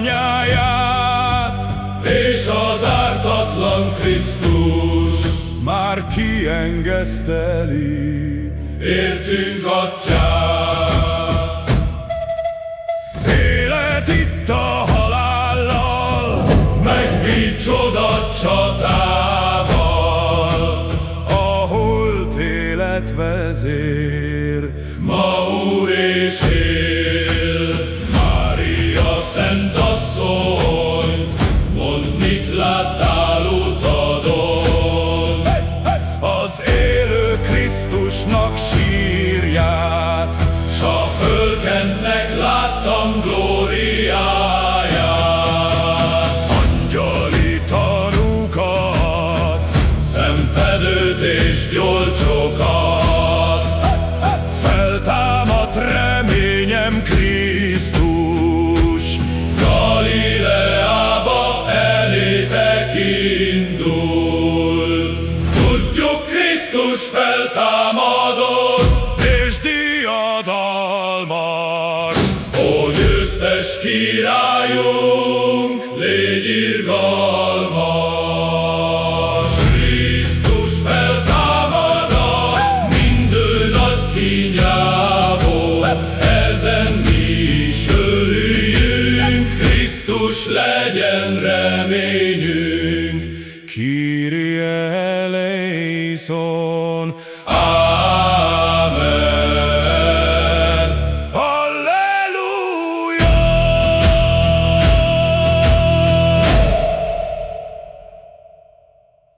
nyáját, és az ártatlan Krisztus már kiengeszteli. Értünk atyát. Élet itt a halállal, megvív csoda csatával, a holt élet vezér, ma úr és él. Sírját, S a fölkennek láttam glóriáját, angyali tanúkat, szemfedőt és gyolcsokat, feltámadt reményem Krisztus, Galileába elétek. Tudjuk, Krisztus feltámadott, diadalmas. Ó győztes királyunk, légy irgalmas! Krisztus feltámada mindő nagy kínjából, ezen mi is örüljünk, Krisztus legyen reményünk. Kyrie eleison, Amen.